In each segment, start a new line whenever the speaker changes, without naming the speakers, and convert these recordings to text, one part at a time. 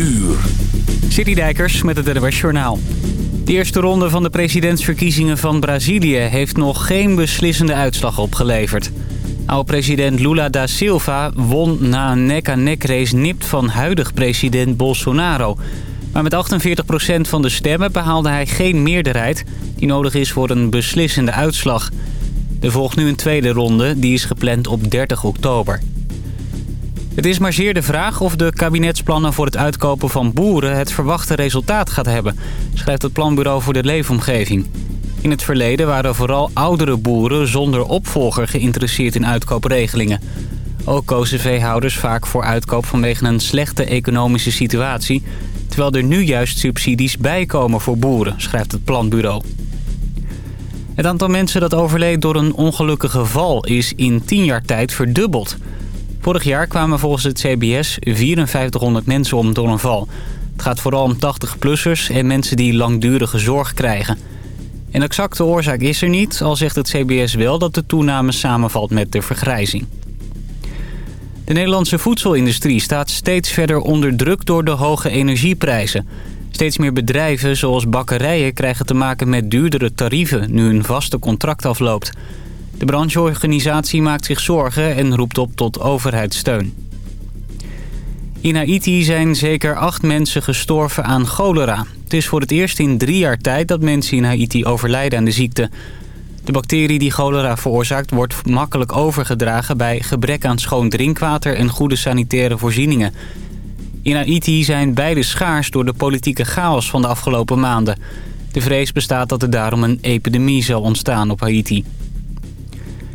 uur.
Citydijkers met het NWS Journaal. De eerste ronde van de presidentsverkiezingen van Brazilië... heeft nog geen beslissende uitslag opgeleverd. Oud-president Lula da Silva won na een nek-aan-nek race nipt van huidig president Bolsonaro. Maar met 48% van de stemmen behaalde hij geen meerderheid... die nodig is voor een beslissende uitslag. Er volgt nu een tweede ronde, die is gepland op 30 oktober. Het is maar zeer de vraag of de kabinetsplannen voor het uitkopen van boeren het verwachte resultaat gaat hebben, schrijft het Planbureau voor de Leefomgeving. In het verleden waren vooral oudere boeren zonder opvolger geïnteresseerd in uitkoopregelingen. Ook kozen veehouders vaak voor uitkoop vanwege een slechte economische situatie... terwijl er nu juist subsidies bijkomen voor boeren, schrijft het planbureau. Het aantal mensen dat overleed door een ongelukkige val is in 10 jaar tijd verdubbeld. Vorig jaar kwamen volgens het CBS 5400 mensen om door een val. Het gaat vooral om 80-plussers en mensen die langdurige zorg krijgen. Een exacte oorzaak is er niet, al zegt het CBS wel dat de toename samenvalt met de vergrijzing. De Nederlandse voedselindustrie staat steeds verder onder druk door de hoge energieprijzen. Steeds meer bedrijven, zoals bakkerijen, krijgen te maken met duurdere tarieven... nu een vaste contract afloopt. De brancheorganisatie maakt zich zorgen en roept op tot overheidssteun. In Haiti zijn zeker acht mensen gestorven aan cholera. Het is voor het eerst in drie jaar tijd dat mensen in Haiti overlijden aan de ziekte. De bacterie die cholera veroorzaakt wordt makkelijk overgedragen... bij gebrek aan schoon drinkwater en goede sanitaire voorzieningen. In Haiti zijn beide schaars door de politieke chaos van de afgelopen maanden. De vrees bestaat dat er daarom een epidemie zal ontstaan op Haiti.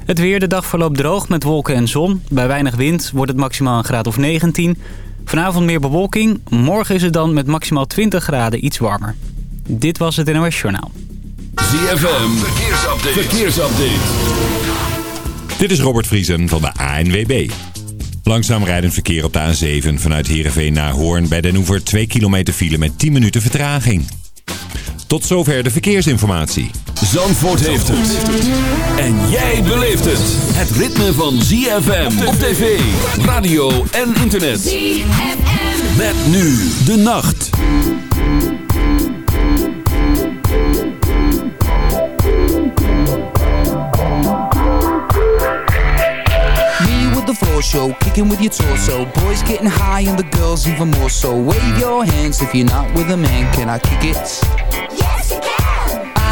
Het weer, de dag verloopt droog met wolken en zon. Bij weinig wind wordt het maximaal een graad of 19. Vanavond meer bewolking. Morgen is het dan met maximaal 20 graden iets warmer. Dit was het NOS Journaal.
ZFM, verkeersupdate. verkeersupdate.
Dit is Robert Vriesen van de ANWB. Langzaam rijdend verkeer op de A7 vanuit Heerenveen naar Hoorn... bij Den Oever 2 kilometer file met 10 minuten vertraging. Tot zover de verkeersinformatie.
Zandvoort heeft het. En jij beleeft het. Het ritme van ZFM op tv, radio en internet. ZFM. Met nu de nacht.
Me with the floor show, kicking with your torso. Boys getting high and the girls even more so. Wave your hands if you're not with a man. Can I kick it?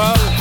Well.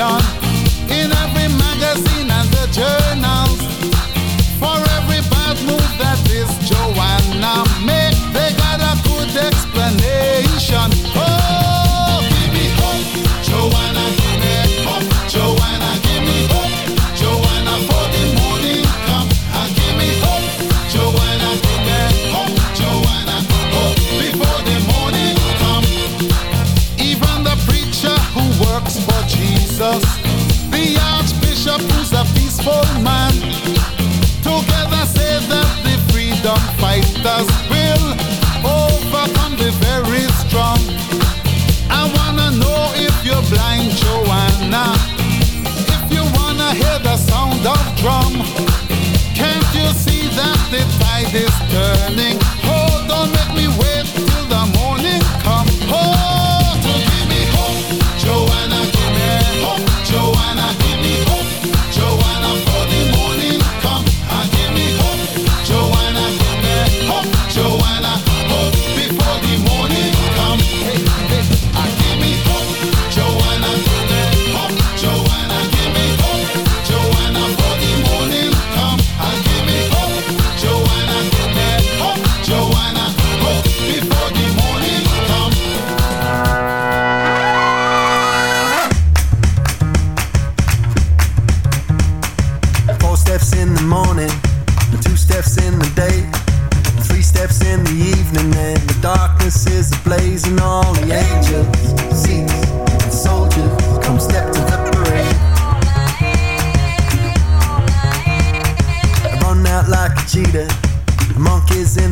On.
this distance.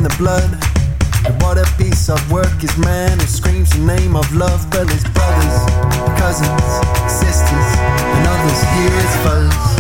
the blood. And what a piece of work is man who screams the name of love, but his brothers, cousins, sisters, and
others. Here is fuzz.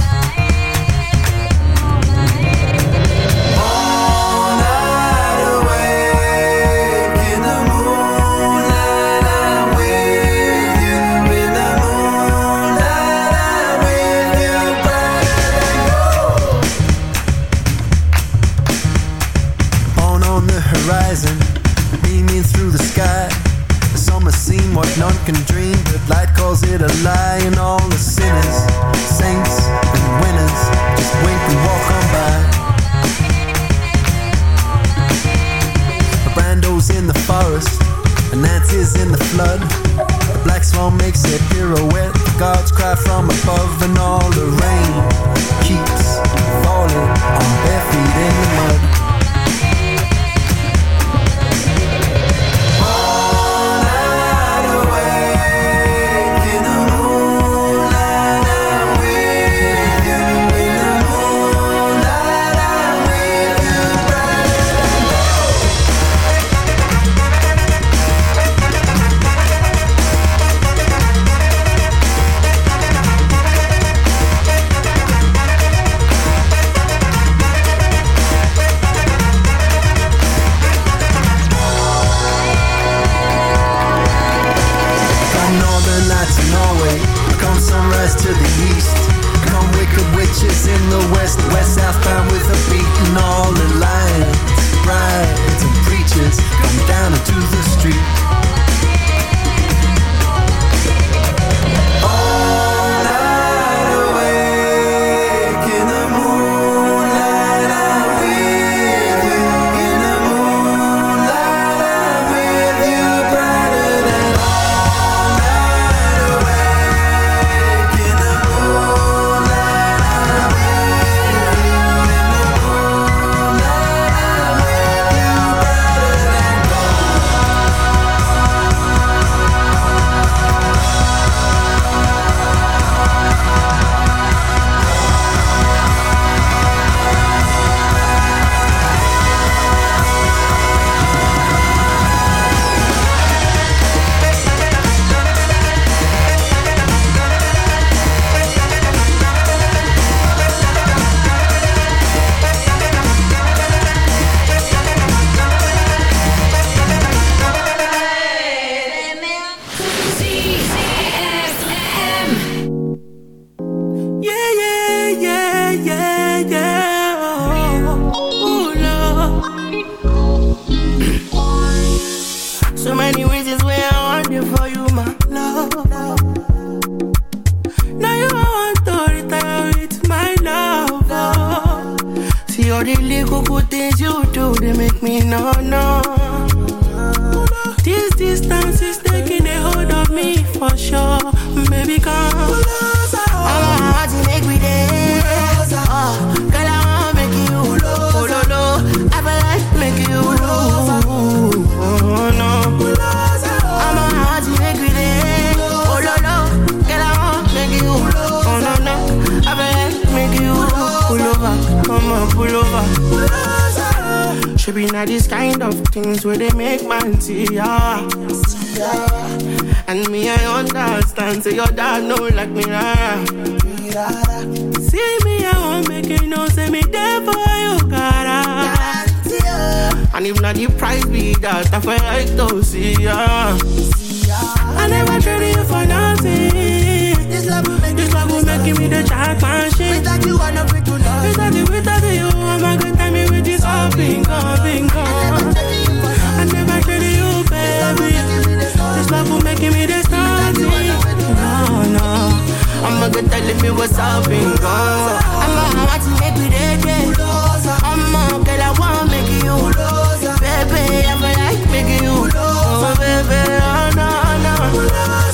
kind of things where they make man see ya. Yeah. And me, I understand. Say your dad know like me. Rara.
See me, I won't make you no. Say me there for you, cara. And if not, you price me, that. I feel like see ya. I never traded you for nothing. This love will make, this love will make me the child machine. Without you, I never do nothing. Without you, without you, I'm a good time with this all bingo, bingo. I never tell you, baby. This love will making me the. No, no. I'm a good telling me what's up, bingo. I'm a hot to make me dead, I'm a girl, I want make you. Baby, I feel like making you. Oh, baby, oh, no, no.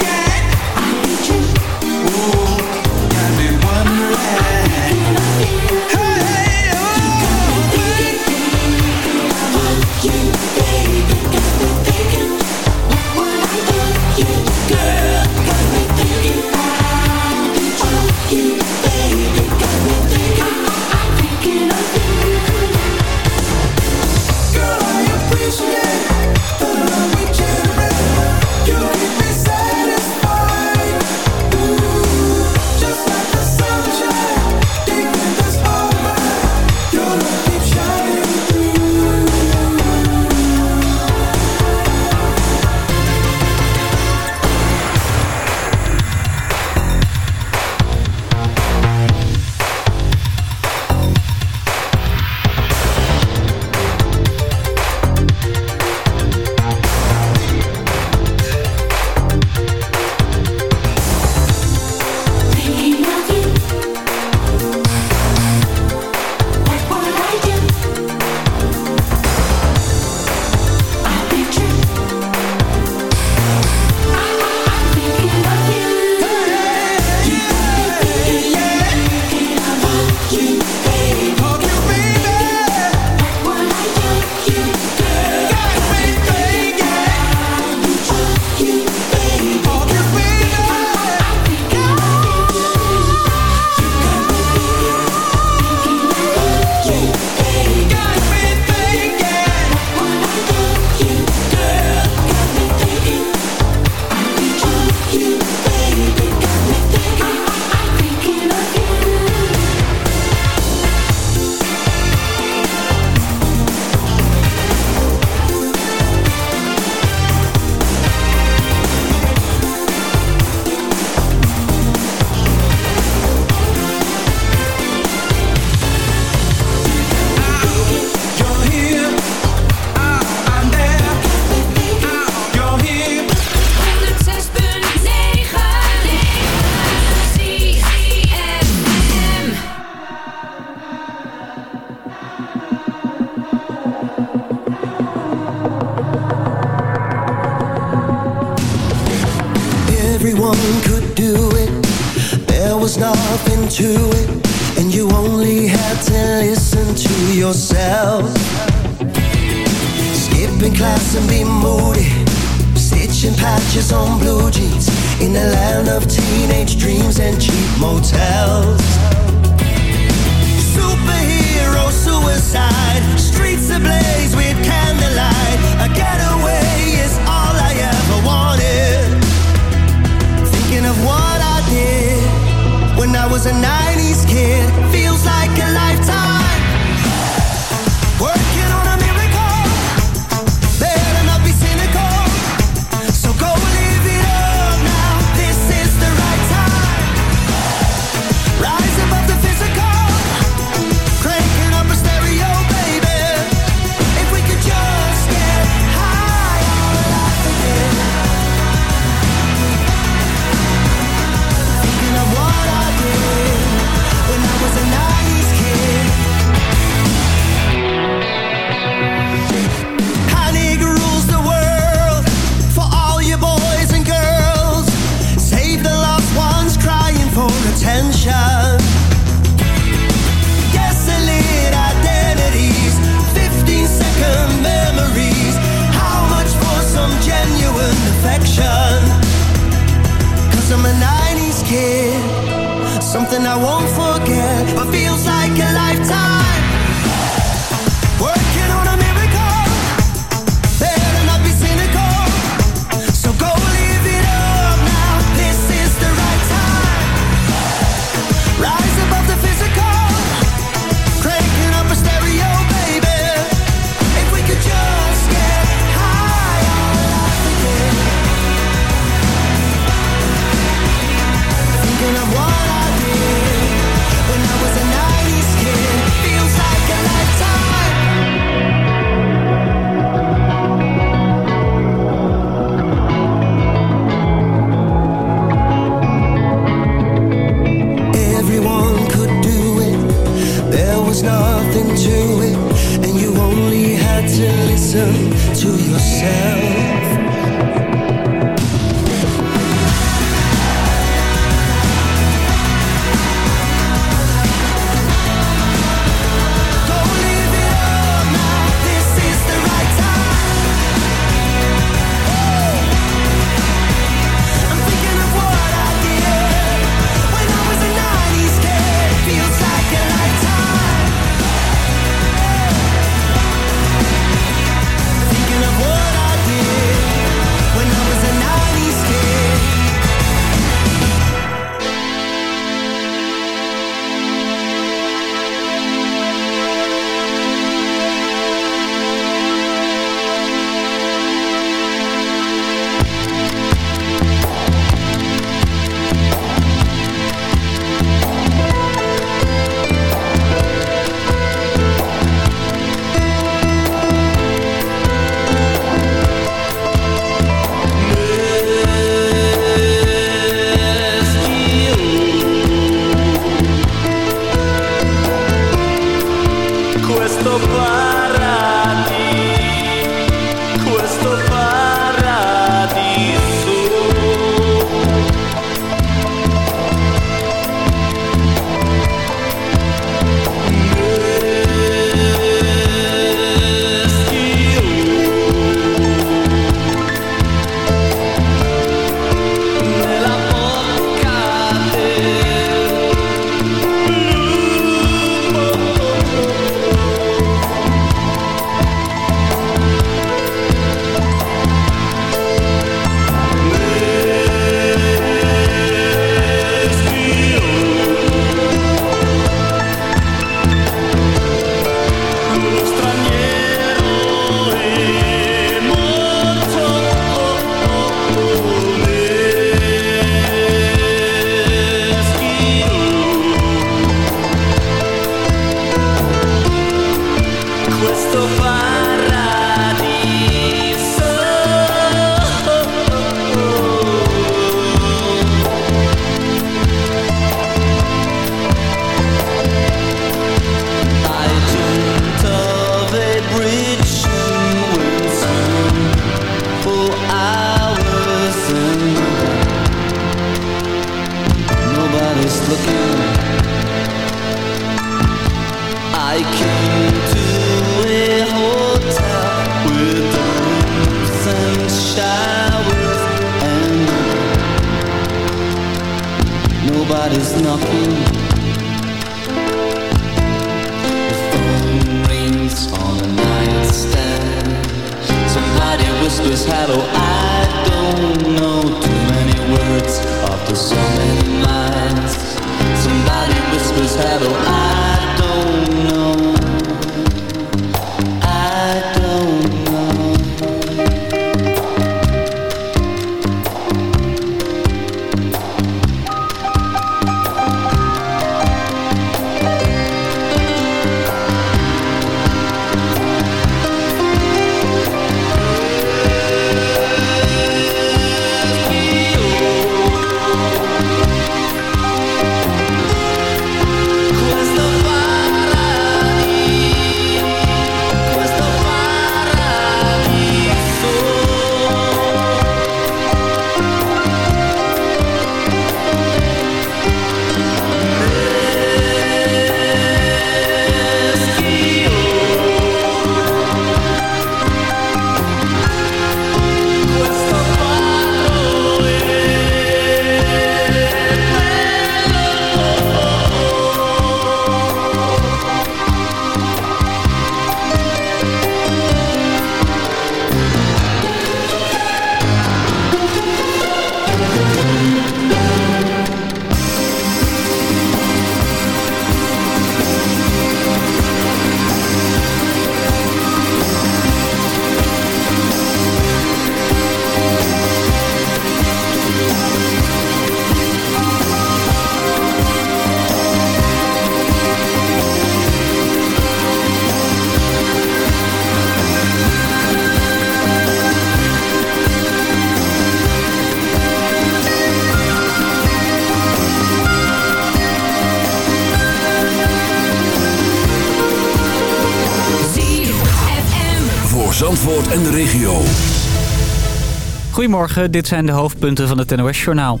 Dit zijn de hoofdpunten van het NOS-journaal.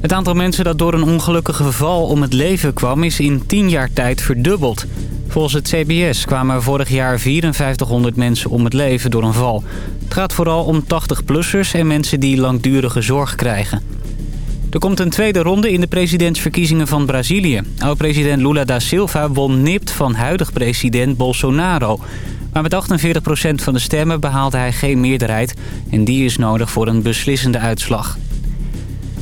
Het aantal mensen dat door een ongelukkige val om het leven kwam... is in 10 jaar tijd verdubbeld. Volgens het CBS kwamen vorig jaar 5400 mensen om het leven door een val. Het gaat vooral om 80-plussers en mensen die langdurige zorg krijgen. Er komt een tweede ronde in de presidentsverkiezingen van Brazilië. Oud-president Lula da Silva won nipt van huidig president Bolsonaro. Maar met 48% van de stemmen behaalde hij geen meerderheid... en die is nodig voor een beslissende uitslag.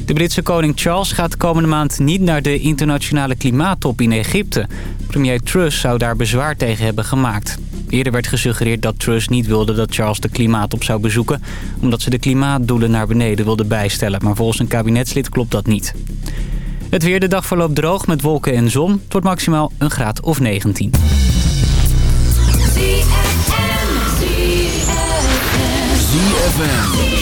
De Britse koning Charles gaat komende maand niet naar de internationale klimaattop in Egypte. Premier Truss zou daar bezwaar tegen hebben gemaakt. Eerder werd gesuggereerd dat Truss niet wilde dat Charles de klimaattop zou bezoeken... omdat ze de klimaatdoelen naar beneden wilde bijstellen. Maar volgens een kabinetslid klopt dat niet. Het weer de dag verloopt droog met wolken en zon. Wordt maximaal een graad of 19.
ZFM.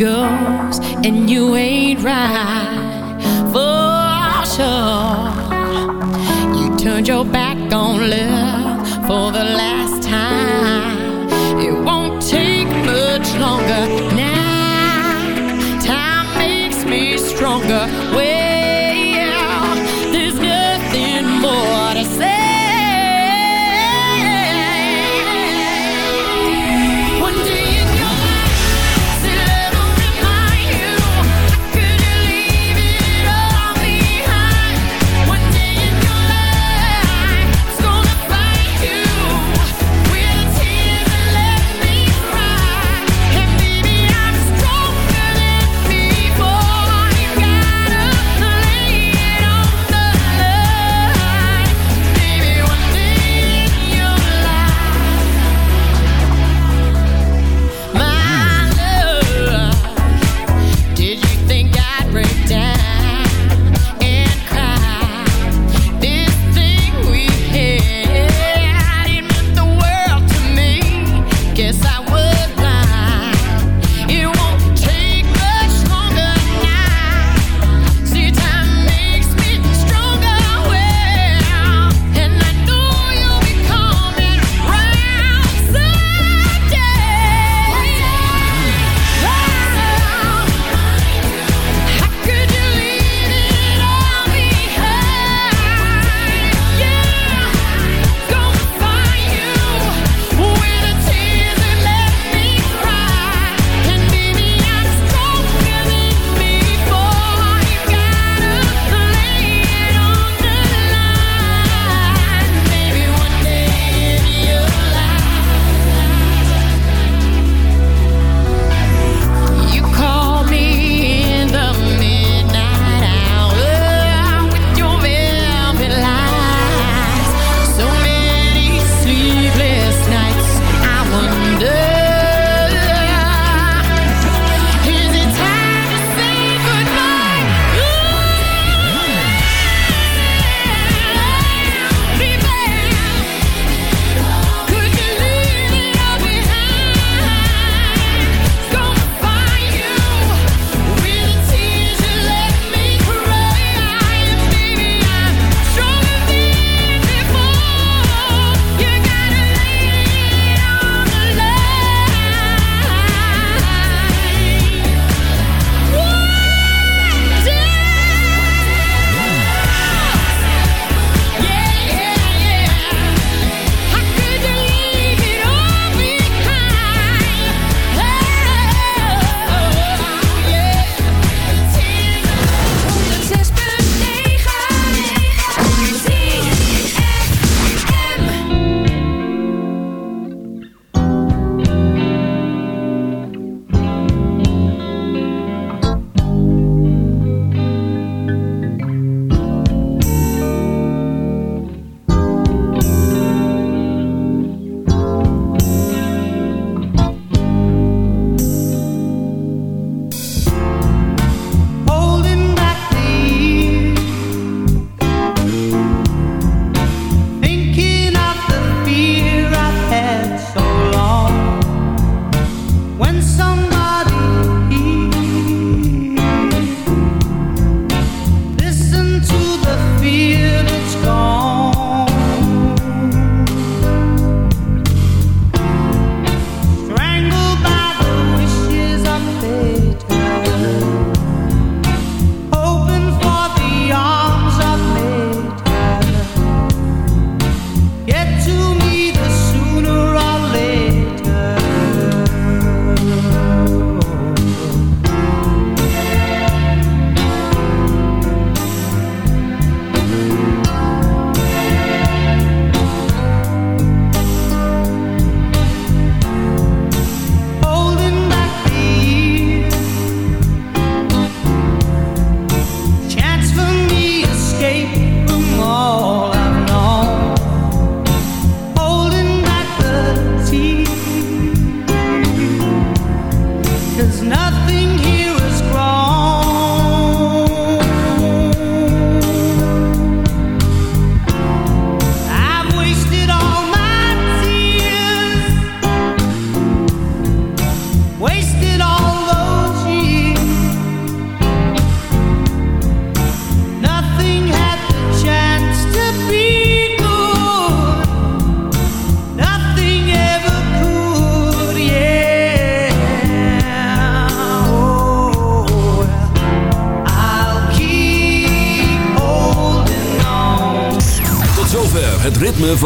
goes, and you ain't right for sure. You turned your back on love for the last time. It won't take much longer